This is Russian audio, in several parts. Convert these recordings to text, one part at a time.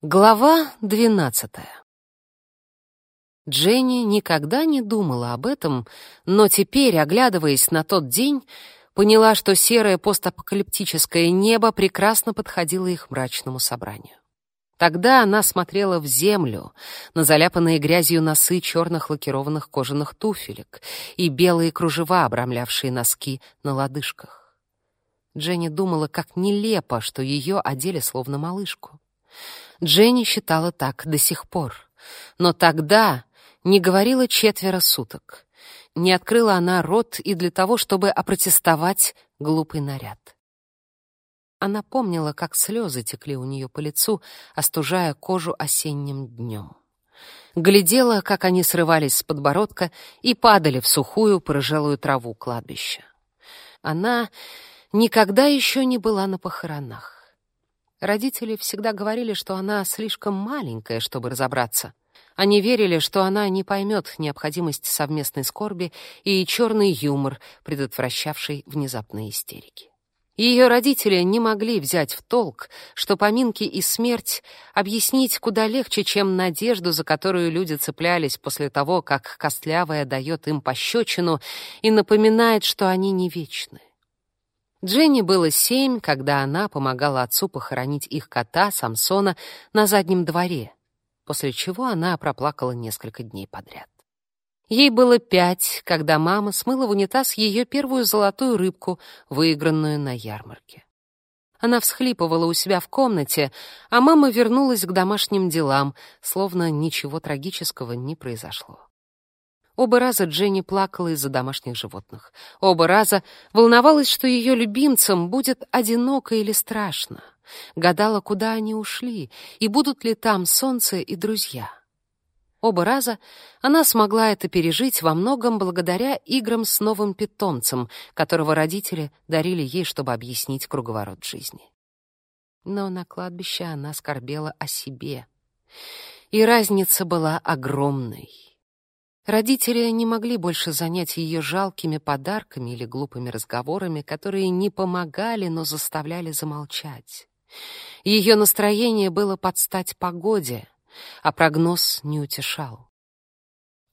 Глава двенадцатая. Дженни никогда не думала об этом, но теперь, оглядываясь на тот день, поняла, что серое постапокалиптическое небо прекрасно подходило их мрачному собранию. Тогда она смотрела в землю, на заляпанные грязью носы черных лакированных кожаных туфелек и белые кружева, обрамлявшие носки на лодыжках. Дженни думала, как нелепо, что ее одели словно малышку. Дженни считала так до сих пор. Но тогда не говорила четверо суток. Не открыла она рот и для того, чтобы опротестовать глупый наряд. Она помнила, как слезы текли у нее по лицу, остужая кожу осенним днем. Глядела, как они срывались с подбородка и падали в сухую порыжелую траву кладбища. Она никогда еще не была на похоронах. Родители всегда говорили, что она слишком маленькая, чтобы разобраться. Они верили, что она не поймет необходимость совместной скорби и черный юмор, предотвращавший внезапные истерики. Ее родители не могли взять в толк, что поминки и смерть объяснить куда легче, чем надежду, за которую люди цеплялись после того, как костлявая дает им пощечину и напоминает, что они не вечны. Дженни было семь, когда она помогала отцу похоронить их кота Самсона на заднем дворе, после чего она проплакала несколько дней подряд. Ей было пять, когда мама смыла в унитаз ее первую золотую рыбку, выигранную на ярмарке. Она всхлипывала у себя в комнате, а мама вернулась к домашним делам, словно ничего трагического не произошло. Оба раза Дженни плакала из-за домашних животных. Оба раза волновалась, что ее любимцам будет одиноко или страшно. Гадала, куда они ушли, и будут ли там солнце и друзья. Оба раза она смогла это пережить во многом благодаря играм с новым питомцем, которого родители дарили ей, чтобы объяснить круговорот жизни. Но на кладбище она скорбела о себе. И разница была огромной. Родители не могли больше занять ее жалкими подарками или глупыми разговорами, которые не помогали, но заставляли замолчать. Ее настроение было под стать погоде, а прогноз не утешал.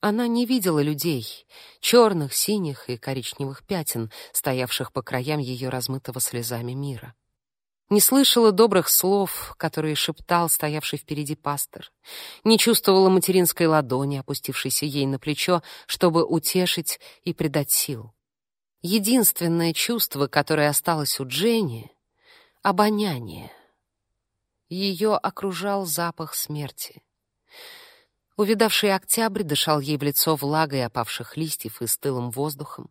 Она не видела людей, черных, синих и коричневых пятен, стоявших по краям ее размытого слезами мира не слышала добрых слов, которые шептал стоявший впереди пастор, не чувствовала материнской ладони, опустившейся ей на плечо, чтобы утешить и придать сил. Единственное чувство, которое осталось у Дженни — обоняние. Ее окружал запах смерти. Увидавший октябрь дышал ей в лицо влагой опавших листьев и стылым воздухом.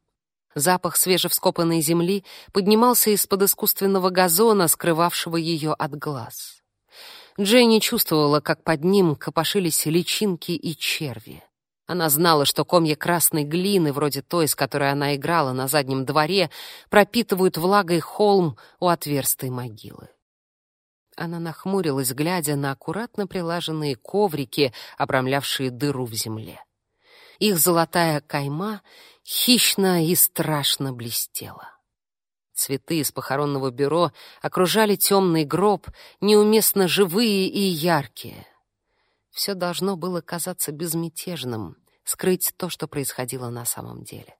Запах свежевскопанной земли поднимался из-под искусственного газона, скрывавшего ее от глаз. Дженни чувствовала, как под ним копошились личинки и черви. Она знала, что комья красной глины, вроде той, с которой она играла на заднем дворе, пропитывают влагой холм у отверстой могилы. Она нахмурилась, глядя на аккуратно прилаженные коврики, обрамлявшие дыру в земле. Их золотая кайма хищно и страшно блестела. Цветы из похоронного бюро окружали темный гроб, неуместно живые и яркие. Все должно было казаться безмятежным, скрыть то, что происходило на самом деле.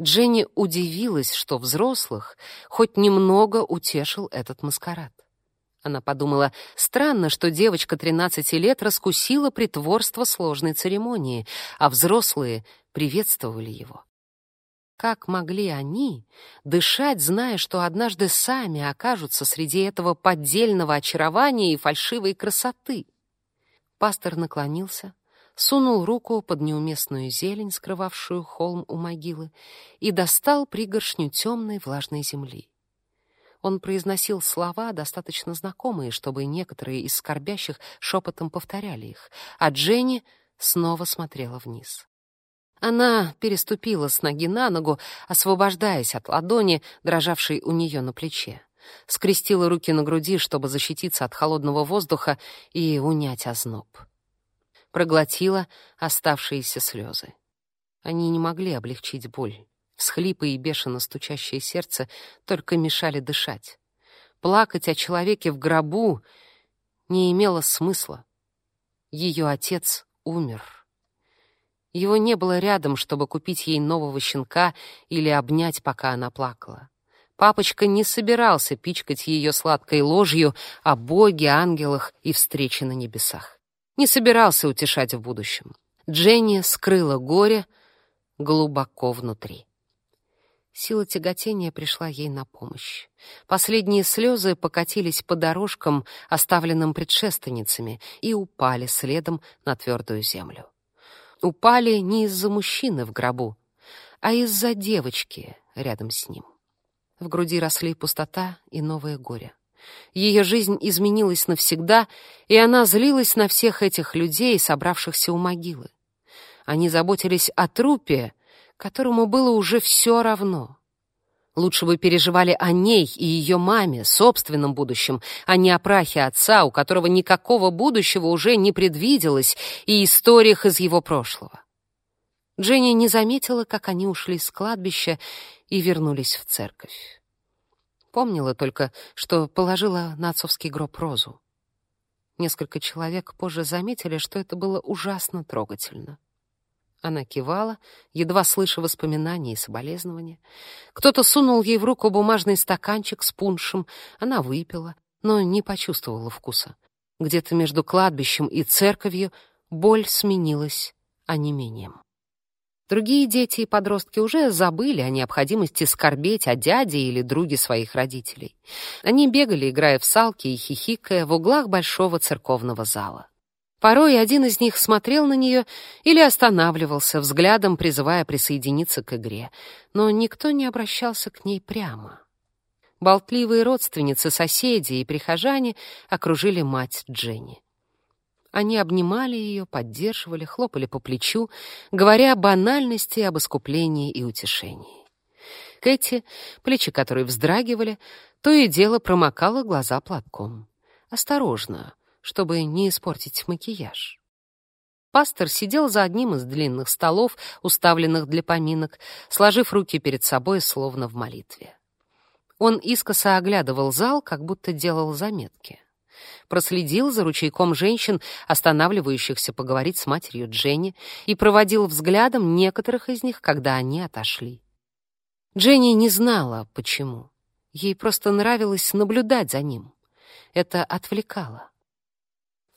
Дженни удивилась, что взрослых хоть немного утешил этот маскарад. Она подумала, странно, что девочка 13 лет раскусила притворство сложной церемонии, а взрослые приветствовали его. Как могли они дышать, зная, что однажды сами окажутся среди этого поддельного очарования и фальшивой красоты? Пастор наклонился, сунул руку под неуместную зелень, скрывавшую холм у могилы, и достал пригоршню темной влажной земли. Он произносил слова, достаточно знакомые, чтобы некоторые из скорбящих шепотом повторяли их, а Дженни снова смотрела вниз. Она переступила с ноги на ногу, освобождаясь от ладони, дрожавшей у нее на плече. Скрестила руки на груди, чтобы защититься от холодного воздуха и унять озноб. Проглотила оставшиеся слезы. Они не могли облегчить боль. Всхлипы и бешено стучащее сердце только мешали дышать. Плакать о человеке в гробу не имело смысла. Ее отец умер. Его не было рядом, чтобы купить ей нового щенка или обнять, пока она плакала. Папочка не собирался пичкать ее сладкой ложью о Боге, ангелах и встрече на небесах. Не собирался утешать в будущем. Дженни скрыла горе глубоко внутри. Сила тяготения пришла ей на помощь. Последние слезы покатились по дорожкам, оставленным предшественницами, и упали следом на твердую землю. Упали не из-за мужчины в гробу, а из-за девочки рядом с ним. В груди росли пустота и новое горе. Ее жизнь изменилась навсегда, и она злилась на всех этих людей, собравшихся у могилы. Они заботились о трупе, которому было уже все равно. Лучше бы переживали о ней и ее маме, собственном будущем, а не о прахе отца, у которого никакого будущего уже не предвиделось, и историях из его прошлого. Дженни не заметила, как они ушли с кладбища и вернулись в церковь. Помнила только, что положила на отцовский гроб розу. Несколько человек позже заметили, что это было ужасно трогательно. Она кивала, едва слыша воспоминания и соболезнования. Кто-то сунул ей в руку бумажный стаканчик с пуншем. Она выпила, но не почувствовала вкуса. Где-то между кладбищем и церковью боль сменилась онемением. Другие дети и подростки уже забыли о необходимости скорбеть о дяде или друге своих родителей. Они бегали, играя в салки и хихикая в углах большого церковного зала. Порой один из них смотрел на нее или останавливался, взглядом призывая присоединиться к игре, но никто не обращался к ней прямо. Болтливые родственницы, соседи и прихожане окружили мать Дженни. Они обнимали ее, поддерживали, хлопали по плечу, говоря о банальности, об искуплении и утешении. Кэти, плечи которой вздрагивали, то и дело промокала глаза платком. Осторожно, чтобы не испортить макияж. Пастор сидел за одним из длинных столов, уставленных для поминок, сложив руки перед собой, словно в молитве. Он искоса оглядывал зал, как будто делал заметки. Проследил за ручейком женщин, останавливающихся поговорить с матерью Дженни, и проводил взглядом некоторых из них, когда они отошли. Дженни не знала, почему. Ей просто нравилось наблюдать за ним. Это отвлекало.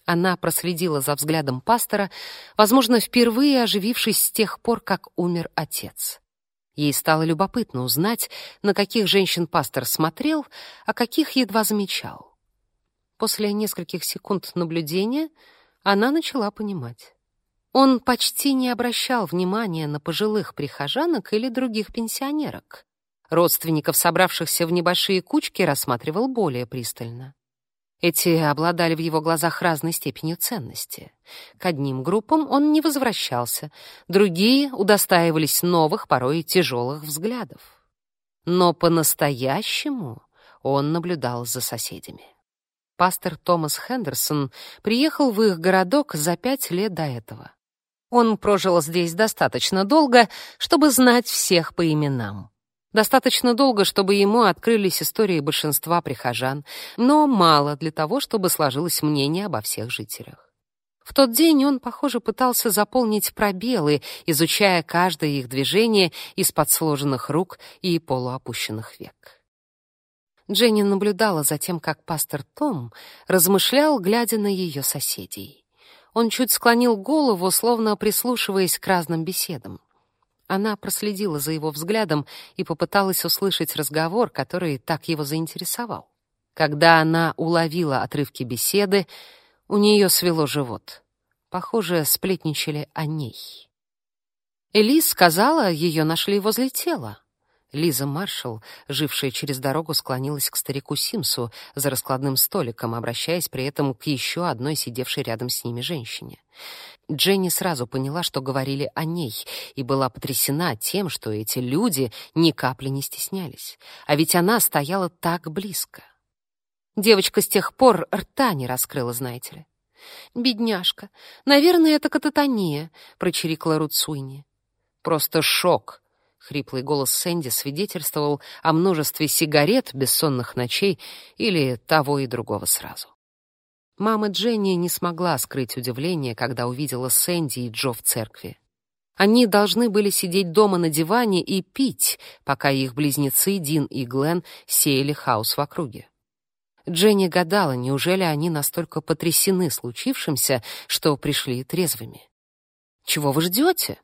Она проследила за взглядом пастора, возможно, впервые оживившись с тех пор, как умер отец. Ей стало любопытно узнать, на каких женщин пастор смотрел, а каких едва замечал. После нескольких секунд наблюдения она начала понимать. Он почти не обращал внимания на пожилых прихожанок или других пенсионерок. Родственников, собравшихся в небольшие кучки, рассматривал более пристально. Эти обладали в его глазах разной степенью ценности. К одним группам он не возвращался, другие удостаивались новых, порой тяжелых взглядов. Но по-настоящему он наблюдал за соседями. Пастор Томас Хендерсон приехал в их городок за пять лет до этого. Он прожил здесь достаточно долго, чтобы знать всех по именам. Достаточно долго, чтобы ему открылись истории большинства прихожан, но мало для того, чтобы сложилось мнение обо всех жителях. В тот день он, похоже, пытался заполнить пробелы, изучая каждое их движение из-под сложенных рук и полуопущенных век. Дженни наблюдала за тем, как пастор Том размышлял, глядя на ее соседей. Он чуть склонил голову, словно прислушиваясь к разным беседам. Она проследила за его взглядом и попыталась услышать разговор, который так его заинтересовал. Когда она уловила отрывки беседы, у нее свело живот. Похоже, сплетничали о ней. Элис сказала, ее нашли возле тела. Лиза Маршалл, жившая через дорогу, склонилась к старику Симсу за раскладным столиком, обращаясь при этом к еще одной сидевшей рядом с ними женщине. Дженни сразу поняла, что говорили о ней, и была потрясена тем, что эти люди ни капли не стеснялись. А ведь она стояла так близко. Девочка с тех пор рта не раскрыла, знаете ли. «Бедняжка, наверное, это кататония», — прочирикала Руцуйни. «Просто шок», Хриплый голос Сэнди свидетельствовал о множестве сигарет, бессонных ночей или того и другого сразу. Мама Дженни не смогла скрыть удивление, когда увидела Сэнди и Джо в церкви. Они должны были сидеть дома на диване и пить, пока их близнецы Дин и Глен сеяли хаос в округе. Дженни гадала, неужели они настолько потрясены случившимся, что пришли трезвыми. «Чего вы ждете?»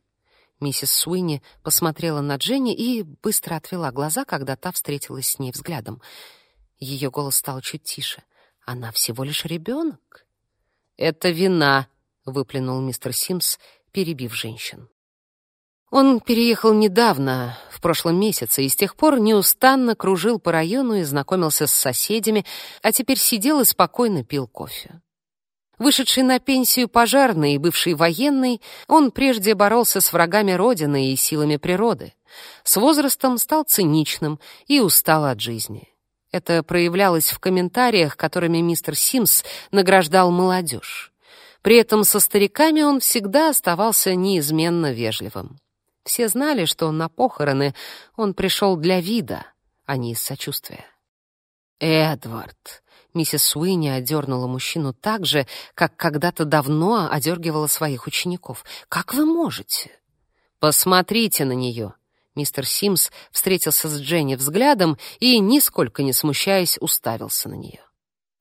Миссис Суини посмотрела на Дженни и быстро отвела глаза, когда та встретилась с ней взглядом. Ее голос стал чуть тише. «Она всего лишь ребенок». «Это вина», — выплюнул мистер Симс, перебив женщин. Он переехал недавно, в прошлом месяце, и с тех пор неустанно кружил по району и знакомился с соседями, а теперь сидел и спокойно пил кофе. Вышедший на пенсию пожарный и бывший военный, он прежде боролся с врагами Родины и силами природы. С возрастом стал циничным и устал от жизни. Это проявлялось в комментариях, которыми мистер Симс награждал молодежь. При этом со стариками он всегда оставался неизменно вежливым. Все знали, что на похороны он пришел для вида, а не из сочувствия. «Эдвард!» Миссис Суини одернула мужчину так же, как когда-то давно одергивала своих учеников. «Как вы можете?» «Посмотрите на нее!» Мистер Симс встретился с Дженни взглядом и, нисколько не смущаясь, уставился на нее.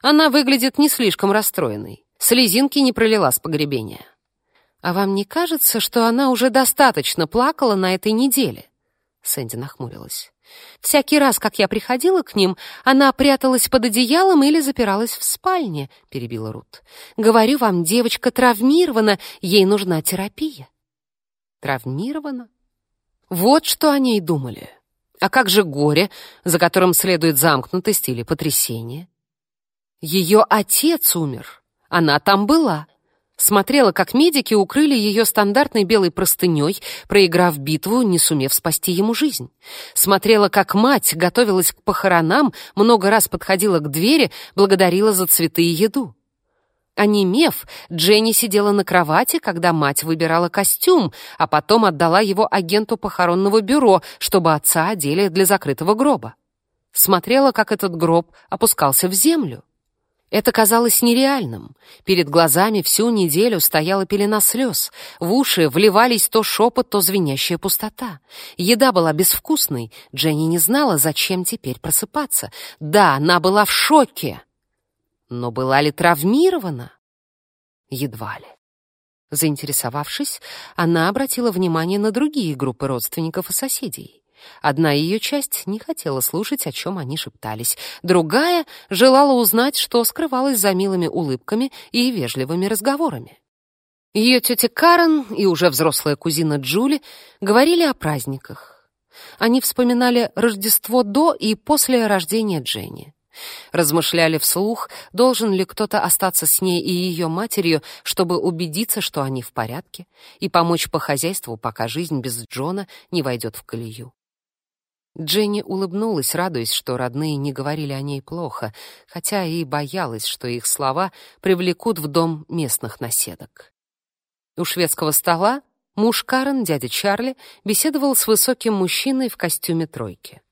Она выглядит не слишком расстроенной. Слезинки не пролила с погребения. «А вам не кажется, что она уже достаточно плакала на этой неделе?» Сэнди нахмурилась. «Всякий раз, как я приходила к ним, она пряталась под одеялом или запиралась в спальне», — перебила Рут. «Говорю вам, девочка травмирована, ей нужна терапия». «Травмирована?» Вот что о ней думали. А как же горе, за которым следует замкнутость или потрясение? Ее отец умер. Она там была. Смотрела, как медики укрыли ее стандартной белой простыней, проиграв битву, не сумев спасти ему жизнь. Смотрела, как мать готовилась к похоронам, много раз подходила к двери, благодарила за цветы и еду. Онемев, Дженни сидела на кровати, когда мать выбирала костюм, а потом отдала его агенту похоронного бюро, чтобы отца одели для закрытого гроба. Смотрела, как этот гроб опускался в землю. Это казалось нереальным. Перед глазами всю неделю стояла пелена слез. В уши вливались то шепот, то звенящая пустота. Еда была безвкусной. Дженни не знала, зачем теперь просыпаться. Да, она была в шоке. Но была ли травмирована? Едва ли. Заинтересовавшись, она обратила внимание на другие группы родственников и соседей. Одна ее часть не хотела слушать, о чем они шептались. Другая желала узнать, что скрывалось за милыми улыбками и вежливыми разговорами. Ее тетя Карен и уже взрослая кузина Джули говорили о праздниках. Они вспоминали Рождество до и после рождения Дженни. Размышляли вслух, должен ли кто-то остаться с ней и ее матерью, чтобы убедиться, что они в порядке, и помочь по хозяйству, пока жизнь без Джона не войдет в колею. Дженни улыбнулась, радуясь, что родные не говорили о ней плохо, хотя и боялась, что их слова привлекут в дом местных наседок. У шведского стола муж Карен, дядя Чарли, беседовал с высоким мужчиной в костюме тройки.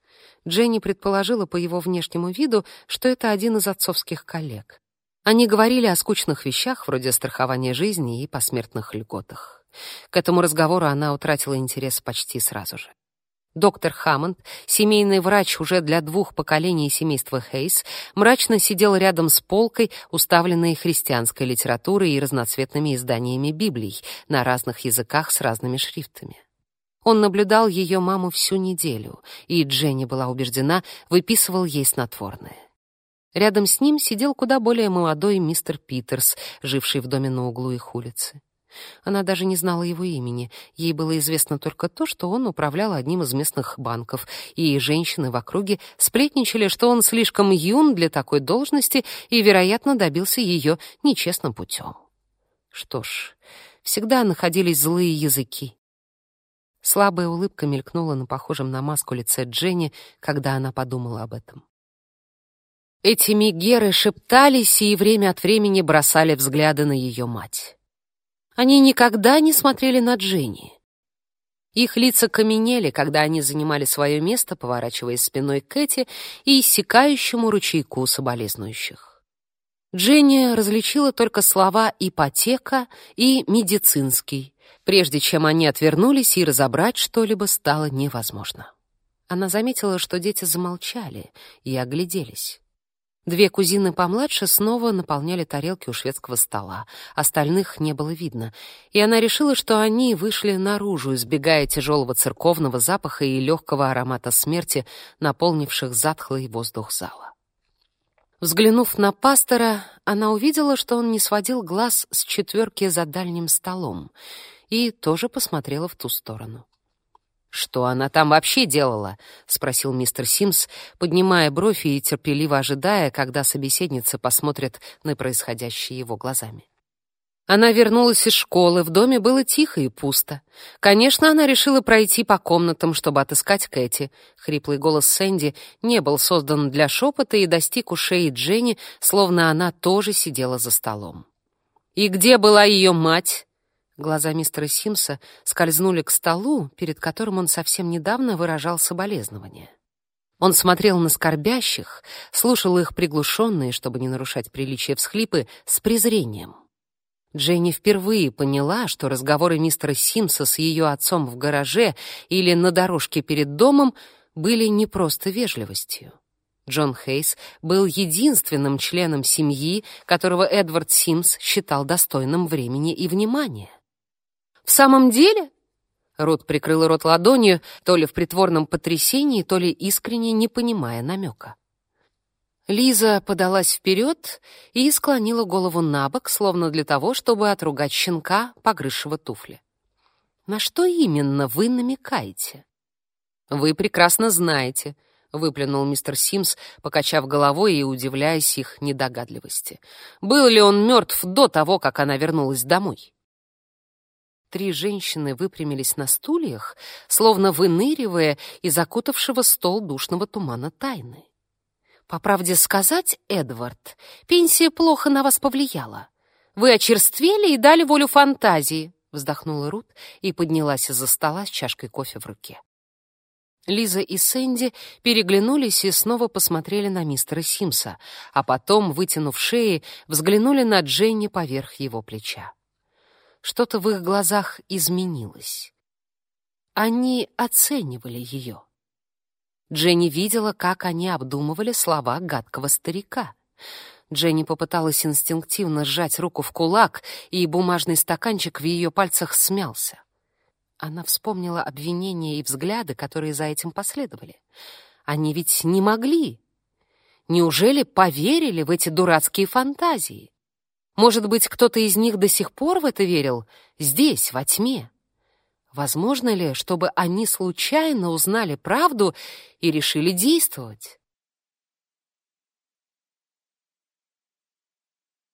Дженни предположила по его внешнему виду, что это один из отцовских коллег. Они говорили о скучных вещах, вроде страхования жизни и посмертных льготах. К этому разговору она утратила интерес почти сразу же. Доктор Хаммонд, семейный врач уже для двух поколений семейства Хейс, мрачно сидел рядом с полкой, уставленной христианской литературой и разноцветными изданиями Библий на разных языках с разными шрифтами. Он наблюдал ее маму всю неделю, и Дженни была убеждена, выписывал ей снотворное. Рядом с ним сидел куда более молодой мистер Питерс, живший в доме на углу их улицы. Она даже не знала его имени. Ей было известно только то, что он управлял одним из местных банков, и женщины в округе сплетничали, что он слишком юн для такой должности и, вероятно, добился ее нечестным путем. Что ж, всегда находились злые языки. Слабая улыбка мелькнула на похожем на маску лице Дженни, когда она подумала об этом. Эти мигеры шептались и время от времени бросали взгляды на ее мать. Они никогда не смотрели на Дженни. Их лица каменели, когда они занимали свое место, поворачиваясь спиной к Кэти и иссякающему ручейку соболезнующих. Дженни различила только слова «ипотека» и «медицинский», прежде чем они отвернулись и разобрать что-либо стало невозможно. Она заметила, что дети замолчали и огляделись. Две кузины помладше снова наполняли тарелки у шведского стола, остальных не было видно, и она решила, что они вышли наружу, избегая тяжелого церковного запаха и легкого аромата смерти, наполнивших затхлый воздух зала. Взглянув на пастора, она увидела, что он не сводил глаз с четверки за дальним столом, и тоже посмотрела в ту сторону. «Что она там вообще делала?» — спросил мистер Симс, поднимая бровь и терпеливо ожидая, когда собеседница посмотрит на происходящее его глазами. Она вернулась из школы, в доме было тихо и пусто. Конечно, она решила пройти по комнатам, чтобы отыскать Кэти. Хриплый голос Сэнди не был создан для шепота и достиг ушей Дженни, словно она тоже сидела за столом. «И где была ее мать?» Глаза мистера Симса скользнули к столу, перед которым он совсем недавно выражал соболезнования. Он смотрел на скорбящих, слушал их приглушенные, чтобы не нарушать приличие всхлипы, с презрением. Дженни впервые поняла, что разговоры мистера Симса с ее отцом в гараже или на дорожке перед домом были не просто вежливостью. Джон Хейс был единственным членом семьи, которого Эдвард Симс считал достойным времени и внимания. «В самом деле?» Рут прикрыла рот ладонью, то ли в притворном потрясении, то ли искренне не понимая намека. Лиза подалась вперед и склонила голову на бок, словно для того, чтобы отругать щенка, погрызшего туфли. «На что именно вы намекаете?» «Вы прекрасно знаете», — выплюнул мистер Симс, покачав головой и удивляясь их недогадливости. «Был ли он мертв до того, как она вернулась домой?» Три женщины выпрямились на стульях, словно выныривая из закутавшего стол душного тумана тайны. По правде сказать, Эдвард, пенсия плохо на вас повлияла. Вы очерствели и дали волю фантазии, вздохнула Рут и поднялась из-за стола с чашкой кофе в руке. Лиза и Сэнди переглянулись и снова посмотрели на мистера Симса, а потом, вытянув шеи, взглянули на Дженни поверх его плеча. Что-то в их глазах изменилось. Они оценивали ее. Дженни видела, как они обдумывали слова гадкого старика. Дженни попыталась инстинктивно сжать руку в кулак, и бумажный стаканчик в ее пальцах смялся. Она вспомнила обвинения и взгляды, которые за этим последовали. Они ведь не могли. Неужели поверили в эти дурацкие фантазии? Может быть, кто-то из них до сих пор в это верил? Здесь, во тьме? Возможно ли, чтобы они случайно узнали правду и решили действовать?